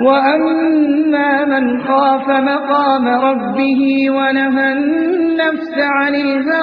وَأَمَّا مَنْ خَافَ مَقَامَ رَبِّهِ وَنَهَى النَّفْسَ عَنِ الْهَوَىٰ